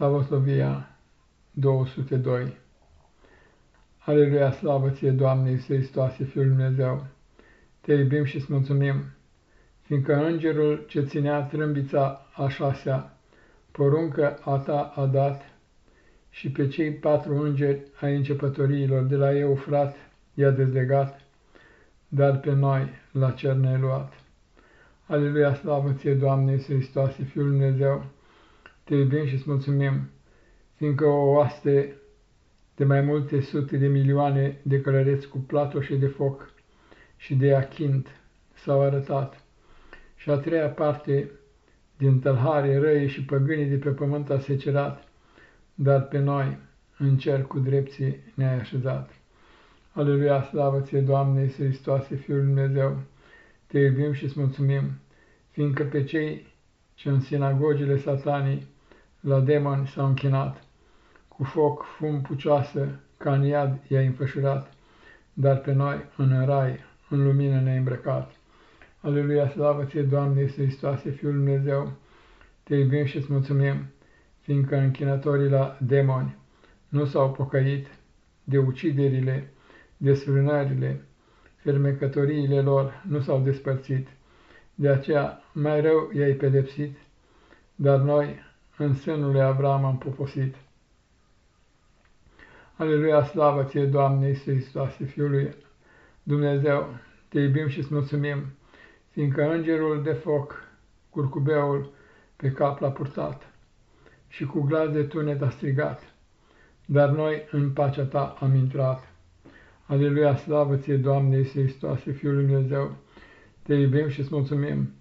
Slavoslovia 202 Aleluia, slavă ție, Doamne Iisus Hristoase, Fiul Dumnezeu! Te iubim și îți mulțumim, fiindcă îngerul ce ținea trâmbița a șasea, poruncă a ta a dat, și pe cei patru îngeri ai începătoriilor de la eu, frat, i-a dezlegat, dar pe noi la cer ne luat. Aleluia, slavă ție, Doamne Iisus Hristoase, Fiul Dumnezeu! Te iubim și îți mulțumim, fiindcă o oaste de mai multe sute de milioane de călăreți cu platoșe de foc și de achint s-au arătat. Și a treia parte din tălhare, răi și păgânii de pe pământ a secerat, dar pe noi în cer cu drepții ne-ai așezat. Aleluia, slavă ție, Doamne, Iisus Hristoase, Fiul Dumnezeu, te iubim și îți mulțumim, fiindcă pe cei ce în sinagogile satanii la demoni s-au închinat, cu foc, fum, pucioasă, ca în iad i-a înfășurat, dar pe noi în rai, în lumină ne-a îmbrăcat. Aleluia, slavă ție, Doamne, Iisus Hristoase, Fiul Dumnezeu, te iubim și îți mulțumim, fiindcă închinătorii la demoni nu s-au pocăit de uciderile, de sfrânările, fermecătoriile lor nu s-au despărțit, de aceea mai rău i-ai pedepsit, dar noi în sânul lui Avram am poposit. Aleluia, slavă ție, Doamne Iisus Hristoase, Fiul lui Dumnezeu, te iubim și îți mulțumim, fiindcă îngerul de foc, curcubeul, pe cap l-a purtat și cu glas de tunet a strigat, dar noi în pacea ta am intrat. Aleluia, slavă ție, Doamne Iisus Hristoase, Fiul lui Dumnezeu, te iubim și îți mulțumim,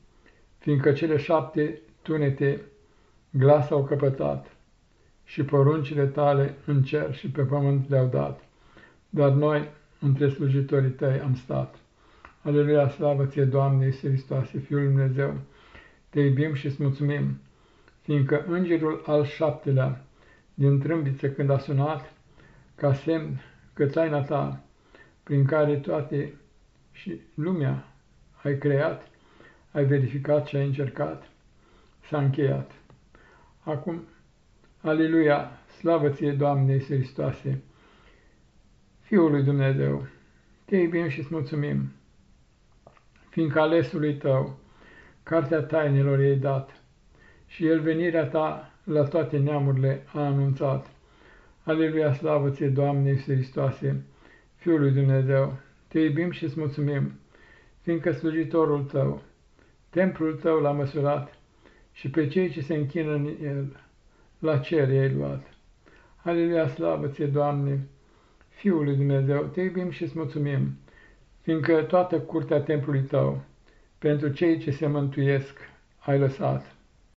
fiindcă cele șapte tunete glas au căpătat și poruncile tale în cer și pe pământ le-au dat, dar noi între slujitorii tăi am stat. Aleluia, slavă ție, Doamne Iisus Hristoase, Fiul lui Dumnezeu, te iubim și îți mulțumim, fiindcă îngerul al șaptelea din trâmbiță când a sunat, ca semn că taina ta, prin care toate și lumea ai creat, ai verificat și ai încercat, s-a încheiat. Acum, aleluia, slavă ție, Doamne Iisus Hristoase, Fiul lui Dumnezeu, te iubim și îți mulțumim, fiindcă alesului tău, cartea tainelor ei dat, și el venirea ta la toate neamurile a anunțat. Aleluia, slavă ție, Doamne Iisus Hristoase, Fiul lui Dumnezeu, te iubim și îți mulțumim, fiindcă slujitorul tău, templul tău l-a măsurat și pe cei ce se închină în el, la cer i-ai luat. Aleluia, slavă ție, Doamne, Fiul lui Dumnezeu, te iubim și îți mulțumim, fiindcă toată curtea templului tău, pentru cei ce se mântuiesc, ai lăsat.